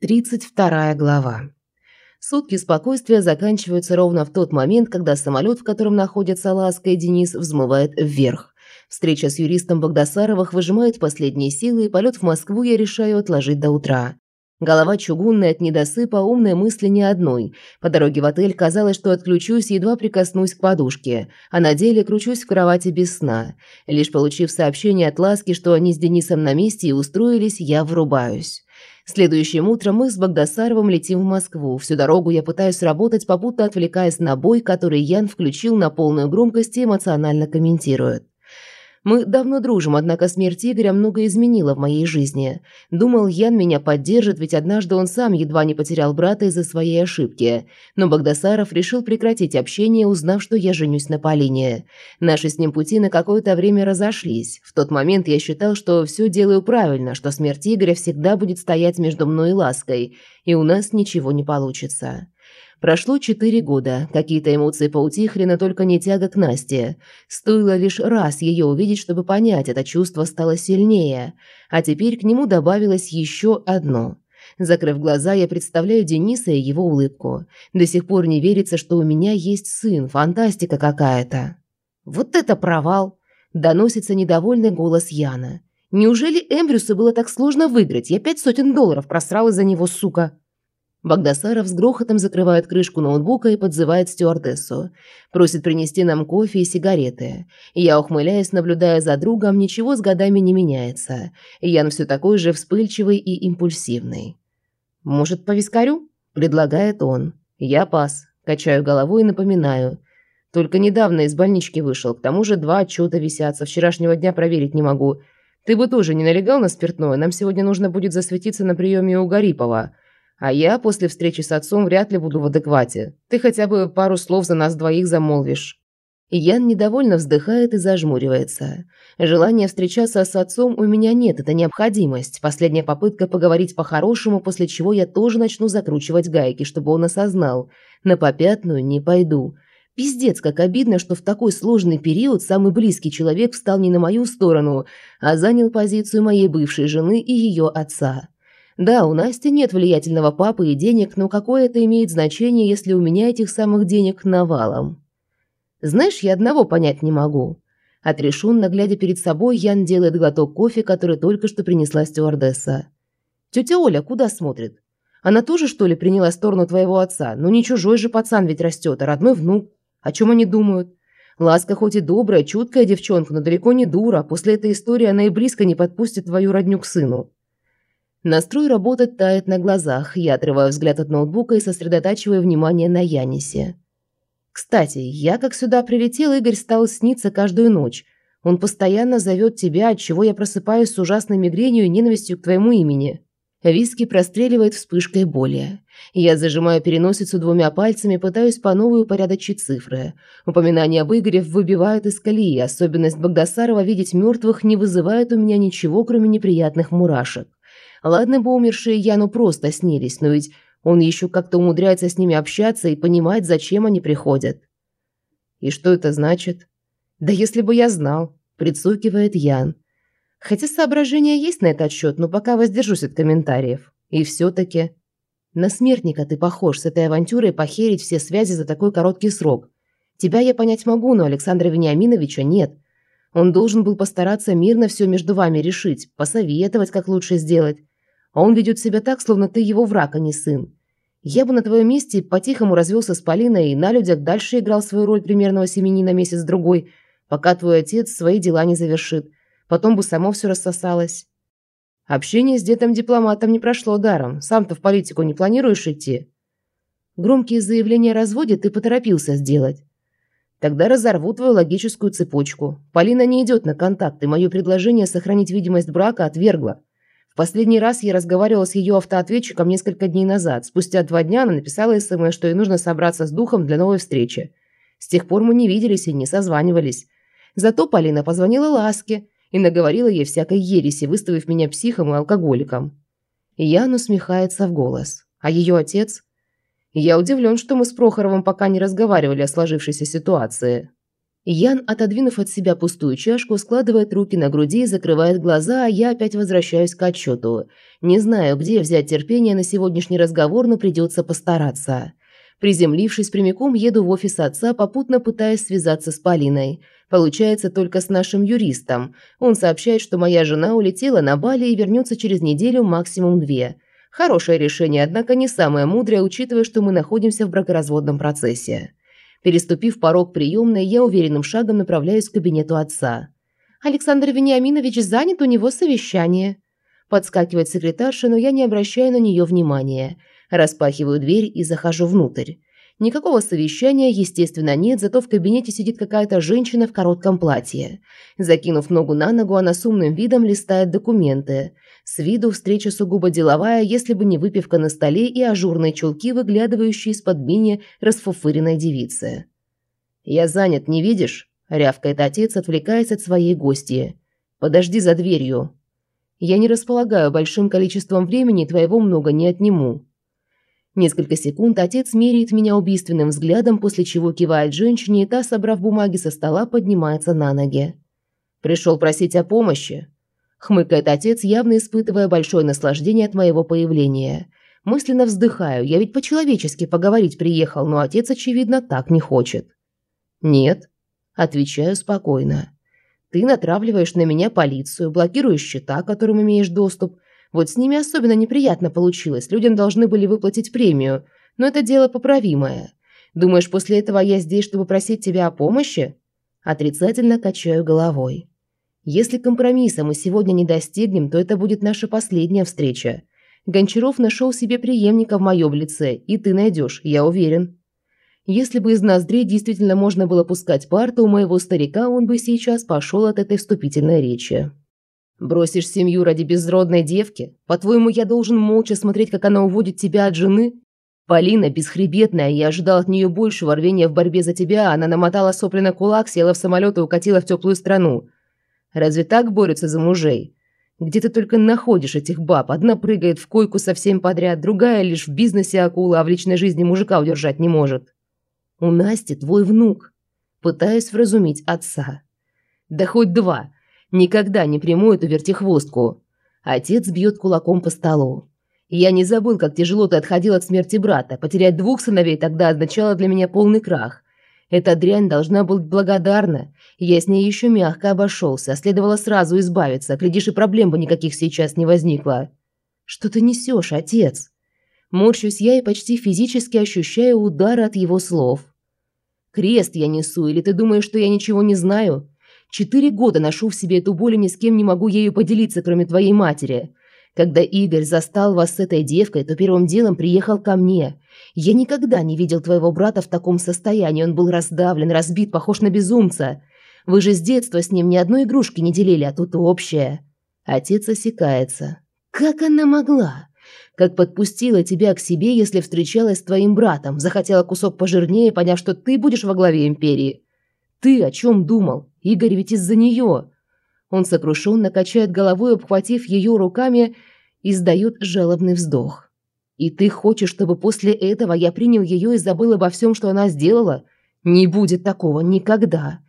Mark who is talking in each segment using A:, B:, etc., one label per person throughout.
A: 32 глава. Сутки спокойствия заканчиваются ровно в тот момент, когда самолет, в котором находятся Ласка и Денис, взмывает вверх. Встреча с юристом Богдасаровых выжимает последние силы, и полет в Москву я решаю отложить до утра. Голова чугунная от недосыпа, умной мысли ни одной. По дороге в отель казалось, что отключусь, едва прикоснусь к подушке, а на деле кручусь в кровати без сна. Лишь получив сообщение от Ласки, что они с Денисом на месте и устроились, я врубаюсь. Следующим утром мы с Богдасаровым летим в Москву. Всю дорогу я пытаюсь работать, попутно отвлекаясь на бой, который Ян включил на полную громкость и эмоционально комментирует. Мы давно дружим, однако смерть Игоря много изменила в моей жизни. Думал, Ян меня поддержит, ведь однажды он сам едва не потерял брата из-за своей ошибки. Но Богдасаров решил прекратить общение, узнав, что я женюсь на Полине. Наши с ним пути на какое-то время разошлись. В тот момент я считал, что все делаю правильно, что смерть Игоря всегда будет стоять между мной и Лаской, и у нас ничего не получится. Прошло четыре года. Какие-то эмоции поутихли, но только не тяга к Насте. Стоило лишь раз ее увидеть, чтобы понять, это чувство стало сильнее. А теперь к нему добавилось еще одно. Закрыв глаза, я представляю Дениса и его улыбку. До сих пор не верится, что у меня есть сын. Фантастика какая-то. Вот это провал! Доносится недовольный голос Яна. Неужели Эмбрюсу было так сложно выиграть? Я пять сотен долларов просрал из-за него, сука. Багдасаров с грохотом закрывает крышку ноутбука и подзывает стюардессу. Просит принести нам кофе и сигареты. Я, ухмыляясь, наблюдая за другом, ничего с годами не меняется. Ян все такой же вспыльчивый и импульсивный. «Может, по вискарю?» – предлагает он. Я пас. Качаю головой и напоминаю. Только недавно из больнички вышел, к тому же два отчета висят, со вчерашнего дня проверить не могу. Ты бы тоже не налегал на спиртное, нам сегодня нужно будет засветиться на приеме у Гарипова. А я после встречи с отцом вряд ли буду в адеквате. Ты хотя бы пару слов за нас двоих замолвишь». Ян недовольно вздыхает и зажмуривается. Желания встречаться с отцом у меня нет, это необходимость. Последняя попытка поговорить по-хорошему, после чего я тоже начну закручивать гайки, чтобы он осознал. На попятную не пойду. Пиздец, как обидно, что в такой сложный период самый близкий человек встал не на мою сторону, а занял позицию моей бывшей жены и ее отца. Да, у Насти нет влиятельного папы и денег, но какое это имеет значение, если у меня этих самых денег навалом? Знаешь, я одного понять не могу. Отрешенно глядя перед собой, Ян делает глоток кофе, который только что принесла стюардесса. Тетя Оля куда смотрит? Она тоже, что ли, приняла сторону твоего отца? Ну не чужой же пацан ведь растет, а родной внук. О чем они думают? Ласка хоть и добрая, чуткая девчонка, но далеко не дура. После этой истории она и близко не подпустит твою родню к сыну. Настрой работать тает на глазах. Я отрываю взгляд от ноутбука и сосредотачиваю внимание на Янисе. Кстати, я как сюда прилетел, Игорь стал сниться каждую ночь. Он постоянно зовет тебя, от чего я просыпаюсь с ужасной мигренью и ненавистью к твоему имени. Виски простреливает вспышкой боли. Я зажимаю переносицу двумя пальцами, пытаюсь по новой упорядочить цифры. Упоминание об Игоре выбивает из колеи. Особенность Богдасарова видеть мертвых не вызывает у меня ничего, кроме неприятных мурашек. Ладно бы умершие Яну просто снились, но ведь он еще как-то умудряется с ними общаться и понимать, зачем они приходят. И что это значит? Да если бы я знал, прицукивает Ян. Хотя соображения есть на этот счет, но пока воздержусь от комментариев. И все-таки... На смертника ты похож с этой авантюрой похерить все связи за такой короткий срок. Тебя я понять могу, но Александра Вениаминовича нет. Он должен был постараться мирно все между вами решить, посоветовать, как лучше сделать а он ведет себя так, словно ты его враг, а не сын. Я бы на твоем месте по-тихому развелся с Полиной и на людях дальше играл свою роль примерного семенина месяц-другой, пока твой отец свои дела не завершит. Потом бы само все рассосалось. Общение с дедом-дипломатом не прошло даром. Сам-то в политику не планируешь идти? Громкие заявления о разводе ты поторопился сделать. Тогда разорву твою логическую цепочку. Полина не идет на контакт, и мое предложение сохранить видимость брака отвергла. Последний раз я разговаривала с ее автоответчиком несколько дней назад. Спустя два дня она написала СМС, что ей нужно собраться с духом для новой встречи. С тех пор мы не виделись и не созванивались. Зато Полина позвонила Ласке и наговорила ей всякой ереси, выставив меня психом и алкоголиком. Ян усмехается в голос. А ее отец? Я удивлен, что мы с Прохоровым пока не разговаривали о сложившейся ситуации. Ян, отодвинув от себя пустую чашку, складывает руки на груди и закрывает глаза, а я опять возвращаюсь к отчету. Не знаю, где взять терпение на сегодняшний разговор, но придется постараться. Приземлившись прямиком, еду в офис отца, попутно пытаясь связаться с Полиной. Получается только с нашим юристом. Он сообщает, что моя жена улетела на Бали и вернется через неделю, максимум две. Хорошее решение, однако не самое мудрое, учитывая, что мы находимся в бракоразводном процессе. Переступив порог приемной, я уверенным шагом направляюсь к кабинету отца. «Александр Вениаминович занят, у него совещание». Подскакивает секретарша, но я не обращаю на нее внимания. Распахиваю дверь и захожу внутрь. Никакого совещания, естественно, нет, зато в кабинете сидит какая-то женщина в коротком платье. Закинув ногу на ногу, она с умным видом листает документы. С виду встреча сугубо деловая, если бы не выпивка на столе и ажурные чулки, выглядывающие из-под мини расфуфыренной девицы. «Я занят, не видишь?» – рявкает отец, отвлекаясь от своей гости. «Подожди за дверью». «Я не располагаю большим количеством времени, твоего много не отниму». Несколько секунд отец меряет меня убийственным взглядом, после чего кивает женщине, и та, собрав бумаги со стола, поднимается на ноги. «Пришел просить о помощи?» Хмыкает отец, явно испытывая большое наслаждение от моего появления. Мысленно вздыхаю, я ведь по-человечески поговорить приехал, но отец, очевидно, так не хочет. «Нет», – отвечаю спокойно. «Ты натравливаешь на меня полицию, блокируешь счета, к которым имеешь доступ, вот с ними особенно неприятно получилось. Людям должны были выплатить премию, но это дело поправимое. Думаешь, после этого я здесь, чтобы просить тебя о помощи? Отрицательно качаю головой. Если компромисса мы сегодня не достигнем, то это будет наша последняя встреча. Гончаров нашел себе преемника в моем лице, и ты найдешь, я уверен. Если бы из ноздрей действительно можно было пускать пар, то у моего старика он бы сейчас пошел от этой вступительной речи. Бросишь семью ради безродной девки? По-твоему, я должен молча смотреть, как она уводит тебя от жены? Полина бесхребетная, я ожидал от нее большего рвения в борьбе за тебя, она намотала сопли на кулак, села в самолет и укатила в теплую страну. Разве так борются за мужей? Где ты только находишь этих баб? Одна прыгает в койку совсем подряд, другая лишь в бизнесе акула, а в личной жизни мужика удержать не может. У Насти твой внук. Пытаюсь вразумить отца. Да хоть два. Никогда не приму эту вертихвостку. Отец бьет кулаком по столу. Я не забыл, как тяжело ты отходил от смерти брата. Потерять двух сыновей тогда означало для меня полный крах. Эта дрянь должна быть благодарна. Я с ней еще мягко обошелся, следовало сразу избавиться. Глядишь, и проблем бы никаких сейчас не возникло. Что ты несешь, отец? Морщусь я и почти физически ощущаю удар от его слов. Крест я несу, или ты думаешь, что я ничего не знаю? Четыре года ношу в себе эту боль и ни с кем не могу ею поделиться, кроме твоей матери. Когда Игорь застал вас с этой девкой, то первым делом приехал ко мне. Я никогда не видел твоего брата в таком состоянии. Он был раздавлен, разбит, похож на безумца. Вы же с детства с ним ни одной игрушки не делили, а тут общее. Отец осекается. Как она могла? Как подпустила тебя к себе, если встречалась с твоим братом, захотела кусок пожирнее, поняв, что ты будешь во главе империи? Ты о чем думал? Игорь ведь из-за нее. Он сокрушенно качает головой, обхватив ее руками, издает жалобный вздох. И ты хочешь, чтобы после этого я принял ее и забыл обо всем, что она сделала? Не будет такого никогда.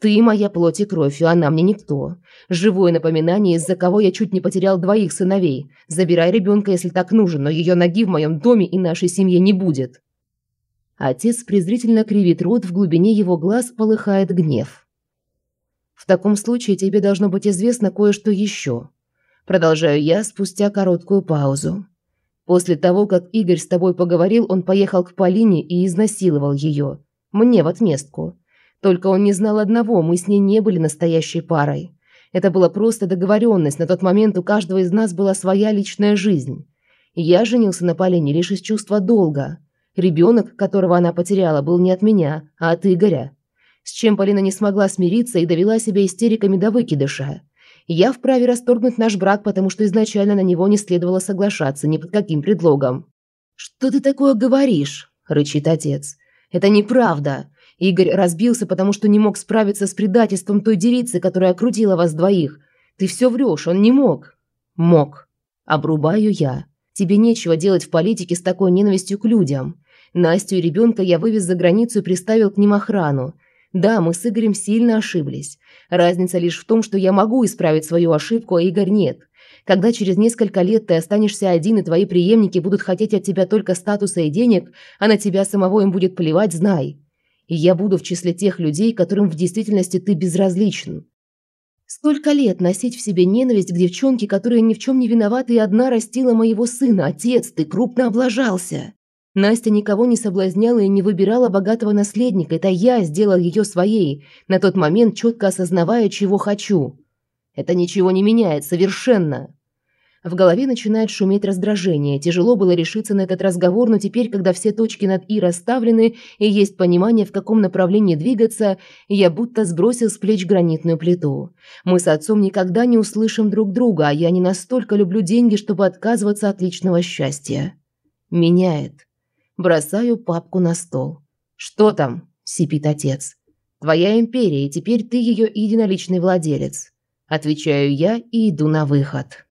A: Ты моя плоть и кровь, и она мне никто. Живое напоминание, из-за кого я чуть не потерял двоих сыновей. Забирай ребенка, если так нужен, но ее ноги в моем доме и нашей семье не будет. Отец презрительно кривит рот, в глубине его глаз полыхает гнев. «В таком случае тебе должно быть известно кое-что еще». Продолжаю я спустя короткую паузу. После того, как Игорь с тобой поговорил, он поехал к Полине и изнасиловал ее. Мне в отместку. Только он не знал одного, мы с ней не были настоящей парой. Это была просто договоренность, на тот момент у каждого из нас была своя личная жизнь. Я женился на Полине лишь из чувства долга. Ребенок, которого она потеряла, был не от меня, а от Игоря. С чем Полина не смогла смириться и довела себя истериками до выкидыша. Я вправе расторгнуть наш брак, потому что изначально на него не следовало соглашаться ни под каким предлогом. «Что ты такое говоришь?» – рычит отец. «Это неправда. Игорь разбился, потому что не мог справиться с предательством той девицы, которая окрутила вас двоих. Ты все врешь, он не мог». «Мог». Обрубаю я. Тебе нечего делать в политике с такой ненавистью к людям. Настю и ребенка я вывез за границу и приставил к ним охрану. Да, мы с Игорем сильно ошиблись. Разница лишь в том, что я могу исправить свою ошибку, а Игорь нет. Когда через несколько лет ты останешься один, и твои преемники будут хотеть от тебя только статуса и денег, а на тебя самого им будет плевать, знай. И я буду в числе тех людей, которым в действительности ты безразличен. Столько лет носить в себе ненависть к девчонке, которая ни в чем не виновата и одна растила моего сына. Отец, ты крупно облажался. Настя никого не соблазняла и не выбирала богатого наследника. Это я сделал ее своей, на тот момент четко осознавая, чего хочу. Это ничего не меняет, совершенно. В голове начинает шуметь раздражение. Тяжело было решиться на этот разговор, но теперь, когда все точки над «и» расставлены и есть понимание, в каком направлении двигаться, я будто сбросил с плеч гранитную плиту. Мы с отцом никогда не услышим друг друга, а я не настолько люблю деньги, чтобы отказываться от личного счастья. Меняет. Бросаю папку на стол. «Что там?» – сипит отец. «Твоя империя, и теперь ты ее единоличный владелец». Отвечаю я и иду на выход.